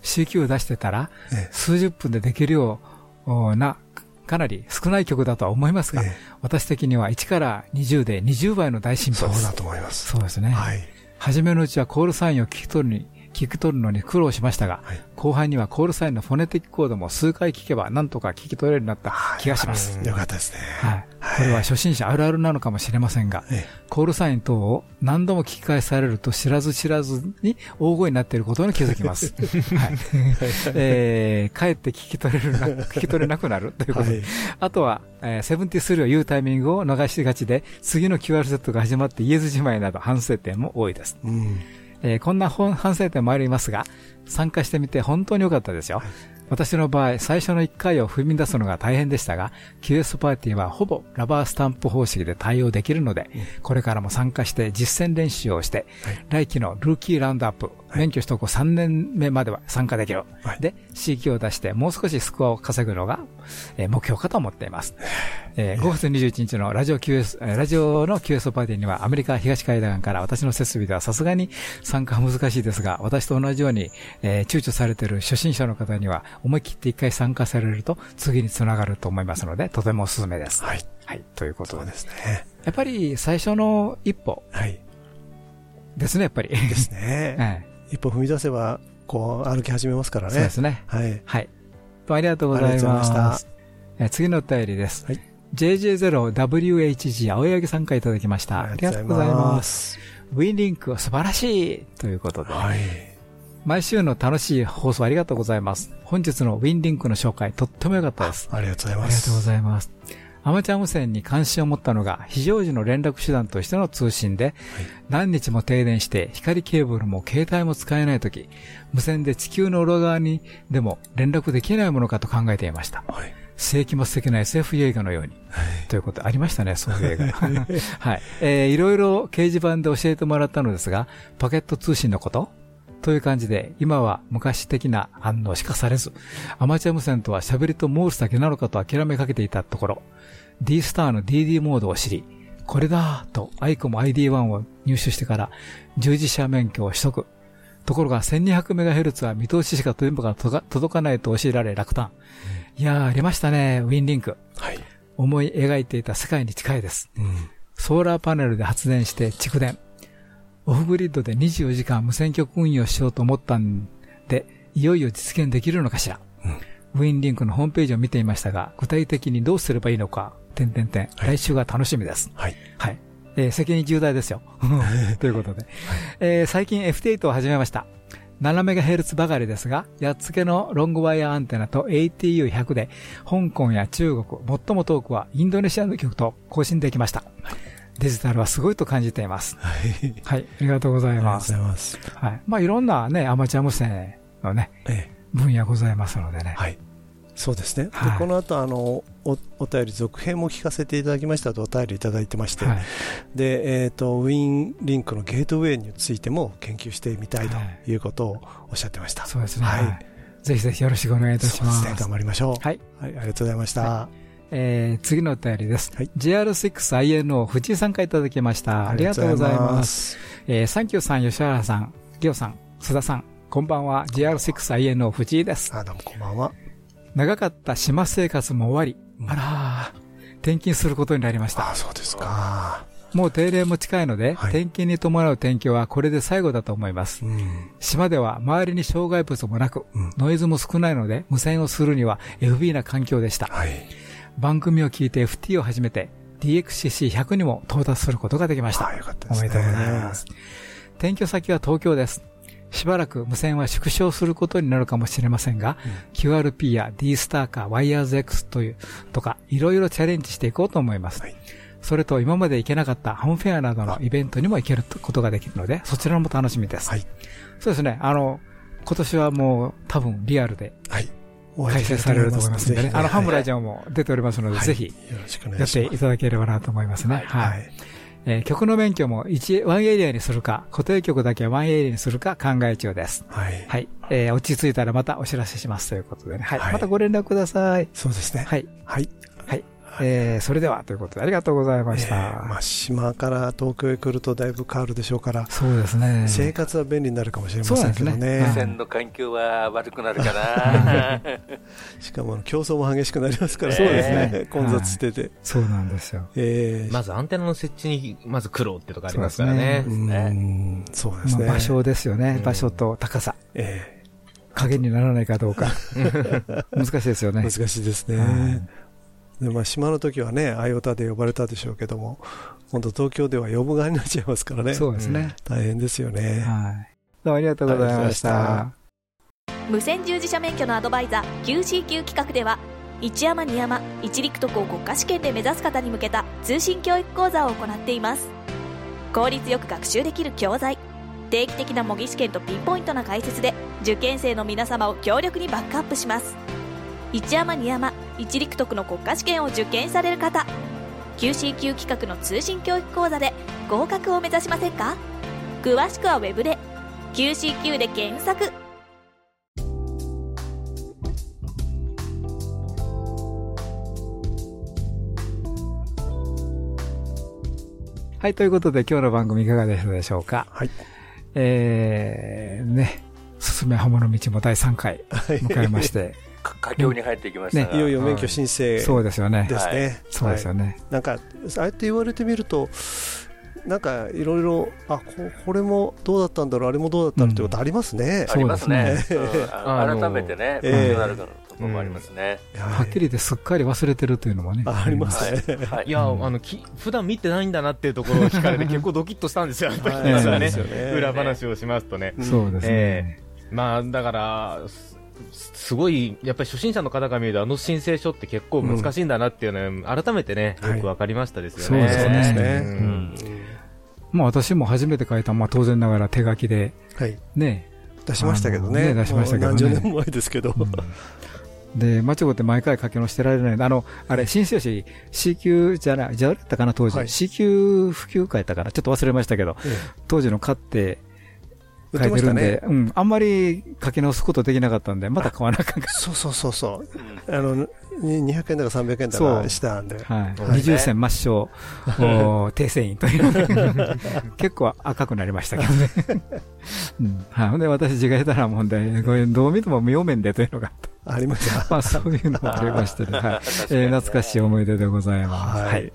CQ 出してたら、数十分でできるような、かなり少ない曲だとは思いますが、私的には1から20で20倍の大進歩です。そうだと思います。そうですね。はい。初めのうちはコールサインを聞き取るに、聞き取るのに苦労しましたが、はい、後半にはコールサインのフォネティックコードも数回聞けばなんとか聞き取れるようになった気がします。よかったですね。はい。これは初心者あるあるなのかもしれませんが、コールサイン等を何度も聞き返されると知らず知らずに大声になっていることに気づきます。はい。えー、かえって聞き取れるな、聞き取れなくなるということで、はい、あとは、えー、73を言うタイミングを逃しがちで、次の QR セットが始まって言えずじまいなど反省点も多いです。うんえー、こんな反省点もありますが、参加してみて本当に良かったですよ。私の場合、最初の1回を踏み出すのが大変でしたが、QS パーティーはほぼラバースタンプ方式で対応できるので、これからも参加して実践練習をして、来期のルーキーラウンドアップ、免許取得3年目までは参加できる。で、CQ を出してもう少しスコアを稼ぐのが、えー、目標かと思っています。えー、5月21日のラジオ QS、ラジオの QS パーティーにはアメリカ東海岸から私の設備ではさすがに参加は難しいですが、私と同じように、えー、躊躇されている初心者の方には思い切って一回参加されると次につながると思いますので、とてもおすすめです。はい。はい。ということですね。やっぱり最初の一歩。はい。ですね、やっぱり。ですね。はい。一歩踏み出せば、こう、歩き始めますからね。そうですね。はい。はい。ありがとうございます。え次のお便りです。はい。JJ0WHG 青柳さんからいただきました。ありがとうございます。ウィンリンク素晴らしいということで。はい。毎週の楽しい放送ありがとうございます。本日のウィンリンクの紹介とっても良かったです。ありがとうございます。ありがとうございます。アマチュア無線に関心を持ったのが非常時の連絡手段としての通信で、はい、何日も停電して光ケーブルも携帯も使えないとき、無線で地球の裏側にでも連絡できないものかと考えていました。はい世紀末的な SF 映画のように。はい、ということありましたね、そういう映画。はい。えー、いろいろ掲示板で教えてもらったのですが、パケット通信のことという感じで、今は昔的な反応しかされず、アマチュア無線とは喋りとモールスだけなのかと諦めかけていたところ、D スターの DD モードを知り、これだと ICOM ID1 を入手してから、従事者免許を取得。ところが 1200MHz は見通ししか届かないと教えられ落胆。いやー、ありましたね、ウィンリンク。はい。思い描いていた世界に近いです。うん、ソーラーパネルで発電して蓄電。オフグリッドで24時間無線局運用しようと思ったんで、いよいよ実現できるのかしら。うん、ウィンリンクのホームページを見ていましたが、具体的にどうすればいいのか、点々点、来週が楽しみです。はい。はい。えー、責任重大ですよ。ということで。はい、えー、最近 FT8 を始めました。7MHz ばかりですが、やっつけのロングワイヤーアンテナと ATU100 で、香港や中国、最も遠くはインドネシアの曲と更新できました。はい、デジタルはすごいと感じています。はい。はい。ありがとうございます。ありがとうございます。はい。まあ、いろんなね、アマチュア無線のね、ええ、分野ございますのでね。はい。そうですね。はいで、この後、あの、お、お便り続編も聞かせていただきましたとお便りいただいてまして、はい。で、えっ、と、ウィンリンクのゲートウェイについても研究してみたいということをおっしゃってました。そうですね。はい。ぜひぜひよろしくお願いいたしますね。頑張りましょう。はい。はい、ありがとうございました。はえー、次のお便りです。はい JR6INO 藤井さんからいただきました。ありがとうございます。えー、サンキューさん、吉原さん、リオさん、須田さん、こんばんは。JR6INO 藤井です。あ、どうもこんばんは。長かった島生活も終わり、あらー、転勤することになりました。あ、そうですか。もう定例も近いので、転勤に伴う転居はこれで最後だと思います。島では周りに障害物もなく、ノイズも少ないので、無線をするには FB な環境でした。番組を聞いて FT を始めて、DXCC100 にも到達することができました。おめでとうございます。転居先は東京です。しばらく無線は縮小することになるかもしれませんが、QRP や D スターか WirersX という、とか、いろいろチャレンジしていこうと思います。それと今まで行けなかったハムフェアなどのイベントにも行けることができるので、そちらも楽しみです。そうですね、あの、今年はもう多分リアルで、開催されると思いますのでね、あの、ハムラジオも出ておりますので、ぜひ、やっていただければなと思いますね。はい。えー、曲の免許も1、ワンエリアにするか、固定曲だけワンエリアにするか考え中です。はい。はい。えー、落ち着いたらまたお知らせしますということでね。はい。はい、またご連絡ください。そうですね。はい。はい。はい。えー、それではということでありがとうございました。えー、まあ、島から東京へ来るとだいぶ変わるでしょうから、そうですね。生活は便利になるかもしれませんけどね。無線の環境は悪くなるかな。しかも競争も激しくなりますから、そうですね。混雑してて。そうなんですよ。えー、まずアンテナの設置にまず苦労ってとこありますからね。そうですね。場所ですよね。場所と高さ。ええ影にならないかどうか。難しいですよね。難しいですね。でまあ、島の時はね、アイオタで呼ばれたでしょうけども、今度東京では呼ぶ側になっちゃいますからね。そうですね。大変ですよね。はい。どうもありがとうございました。無線従事者免許のアドバイザー QCQ 企画では、一山二山一陸徳を国家試験で目指す方に向けた通信教育講座を行っています。効率よく学習できる教材、定期的な模擬試験とピンポイントな解説で、受験生の皆様を強力にバックアップします。一山二山一陸徳の国家試験を受験される方。QCQ 企画の通信教育講座で合格を目指しませんか？詳しくはウェブで。QCQ で検索。はい、ということで今日の番組いかがでしたでしょうか？はい。えー、ね、すすめ刃物道も第3回迎えまして、佳境に入ってきましたね、いよいよ免許申請そうですよね。ですね。そうですよね。なんか、ああやって言われてみると、なんかいろいろ、あここれもどうだったんだろう、あれもどうだったのってことありますね。ありますね。改めてね、勉強になるところもありますね。はっきり言ってすっかり忘れてるというのもね。ありますね。いや、あの、き普段見てないんだなっていうところを聞かれて結構ドキッとしたんですよ、やっぱりね。裏話をしますとね。そうですね。まあ、だから、すごい、やっぱり初心者の方が見ると、あの申請書って結構難しいんだなっていうのは、改めてね、よくわかりましたですよね。そうですね。まあ私も初めて書いた、まあ当然ながら手書きで、ね、出しましたけどね。出しましたけどね。何十年前ですけど。で、間違って毎回書き直してられない。あの、あれ、申請紙 C 級じゃない、じゃあったかな、当時。C 級普及会やったかな、ちょっと忘れましたけど、当時の買って、書いてるんで、うん、あんまり書き直すことできなかったんで、また買わなかった。そうそうそうそう。あの、200円だか300円だかしたんで。はい。二重線抹消、低繊維という。結構赤くなりましたけどね。うん。はい。ほんで、私字が下手なもんで、これどう見ても無用面でというのがありました。まあ、そういうのもありましてね。はい。え懐かしい思い出でございます。はい。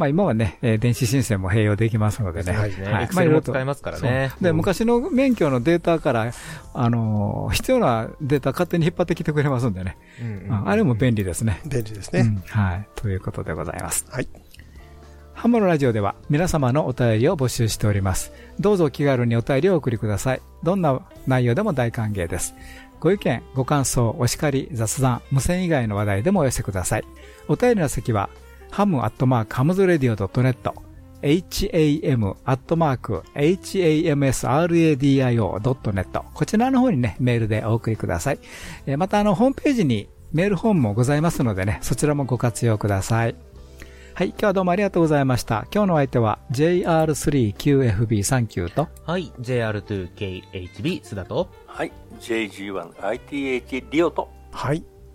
まあ今はね、えー、電子申請も併用できますのでね。はい。はい、まあいろいろ使えますからね。で、昔の免許のデータから、あのー、必要なデータ勝手に引っ張ってきてくれますんでね。うん、あれも便利ですね。便利ですね、うん。はい。ということでございます。はい。ハムのラジオでは皆様のお便りを募集しております。どうぞ気軽にお便りをお送りください。どんな内容でも大歓迎です。ご意見、ご感想、お叱り、雑談、無線以外の話題でもお寄せください。お便りの先は、 ham アットマーク hamsradio .net ham アットマーク hamsradio.net こちらの方にね、メールでお送りください。またあの、ホームページにメールフォームもございますのでね、そちらもご活用ください。はい、今日はどうもありがとうございました。今日のお相手は JR3QFB39 と、はい、JR2KHB 須田と、はい、JG1ITH リオと、はい、